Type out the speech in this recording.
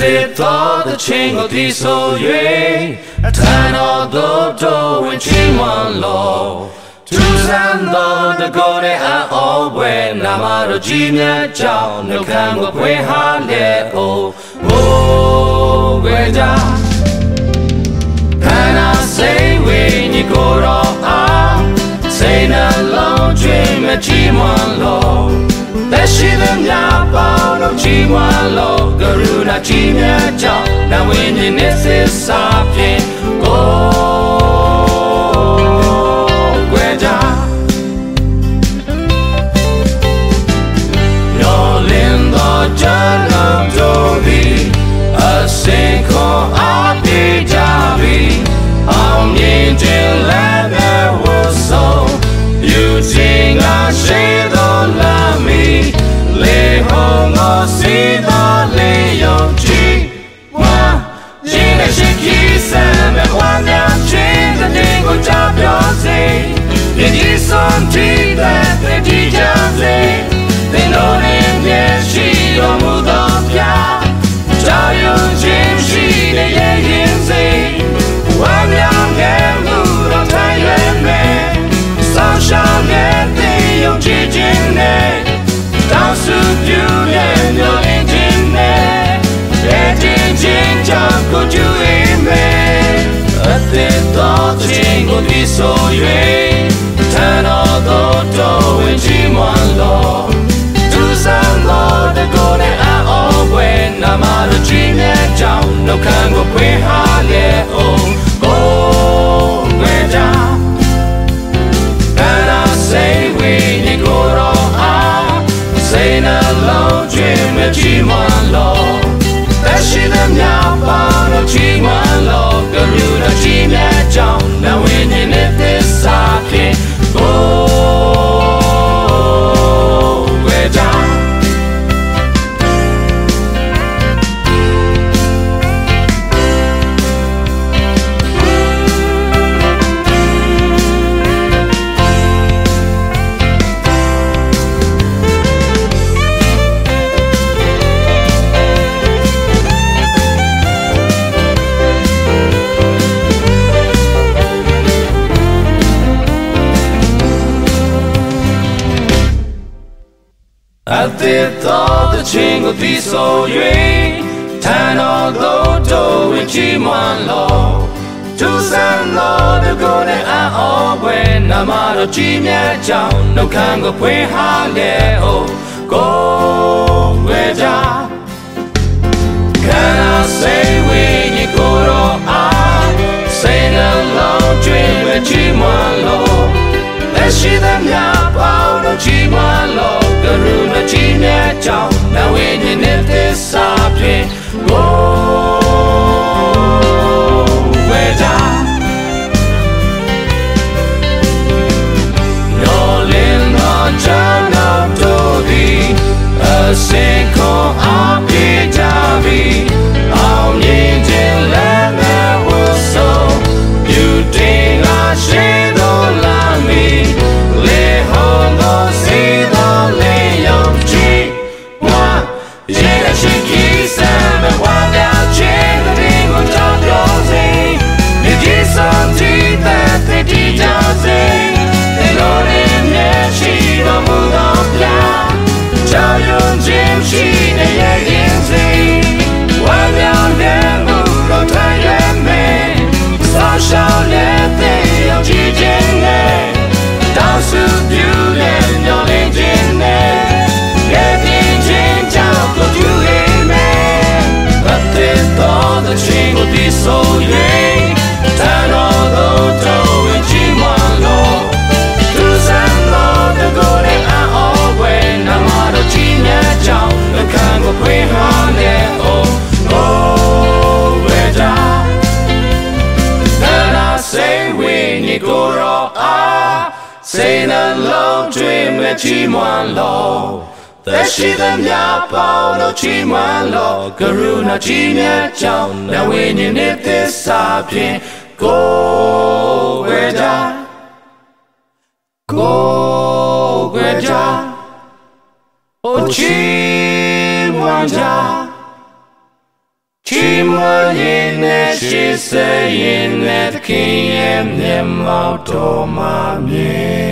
သေးသောတချင်းကိုတီးဆို၍အထံတော်သို့တော်ဝင်ချီးမွမ်းလောသူစံတော်တကောနဲ့အော်ပွဲနာမတော်ကြီးမြတ်ကြောင့်နှုတ်ခမ်းကိုဖွင့်ဟာလေအိုဘိုးွယ်ကြခန္ဓာစိတ်ဝိညာဉ်ကိုယ်တော်အားစိတ်နှလုံးကျွေးမချီးမွမ်းလောသက်ရှိသမျှ ပေါင်းတို့ချီးမွမ်းလောကရုဏာကြီးမြတ်ကြောင့်နဝိညာဉ်နဲ့စစ်စားဖြင့် see the Leo G. One, Jin and Shinki Sam and Wan Yang Jin, the Ningo Jab Yose. It is some tea that the DJ say. They know him, yes, she, or Mudon Pia. Jab Yun Jin, she, the Yin say. Wan Yang Yang, Mudon Tai Yuan Man. Sunshine, yeah, they, Yo Jin Jin, eh. Down to you. ဆို၍ထန်တော်သောတော်ဝင်ချီးမွမ်းလောသူစံသောတကောနဲ့အော်ဝဲနာမတော်ကြီးမြတ်ကြောင့်နှုတ်ခမ်းကိုဖွင့်ဟာလေအိုကိုဝဲကြအဲ့ဒါစိတ်ဝိညာဉ်ကိုယ်တော်အားစိတ်နှလုံးကျွေးမချီးမွမ်းလောသက် ရှိသမျှပါတော်ကြီးမွမ်းလောကရုဏာကြီးမြတ်ကြောင့်နဝိညာဉ်နဲ့သစ္စာ အသေးသောတခြင်းကိုသိဆို၍ထန်တော်သို့တော်ဝင်ချီးမွမ်းလောသူစံတော်တကောနဲ့အော်ပွဲနာမတော်ကြီးမြတ်ကြောင့်နှုတ်ခမ်းကိုဖွင့်ဟာလေအို ကြီးမြတ်ကြောင့်နဝိညာဉ်နဲ့သစ္စာဖြင့်ကိုဝေကြနောလင်းသောချမ်းသာတို့သည်အစင်ခေါ် စိတ်နှလုံးကျွေးမဲ့ချီးမွမ်းလော သက်ရှိသမျှပေါင်းလို့ချီးမွမ်းလောကရုဏာကြီးမြတ်ကြောင့်နဝိညာဉ်နဲ့သစ္စာဖြင့်ကိုယ်ဝေကြကိုယ်ဝေကြအိုချီးမွမ်းကြချီးမွမ်းရင်နဲ့ရှိစေရင်နဲ့သခင်ရဲ့မျက်မှောက်တော်မှာမြင်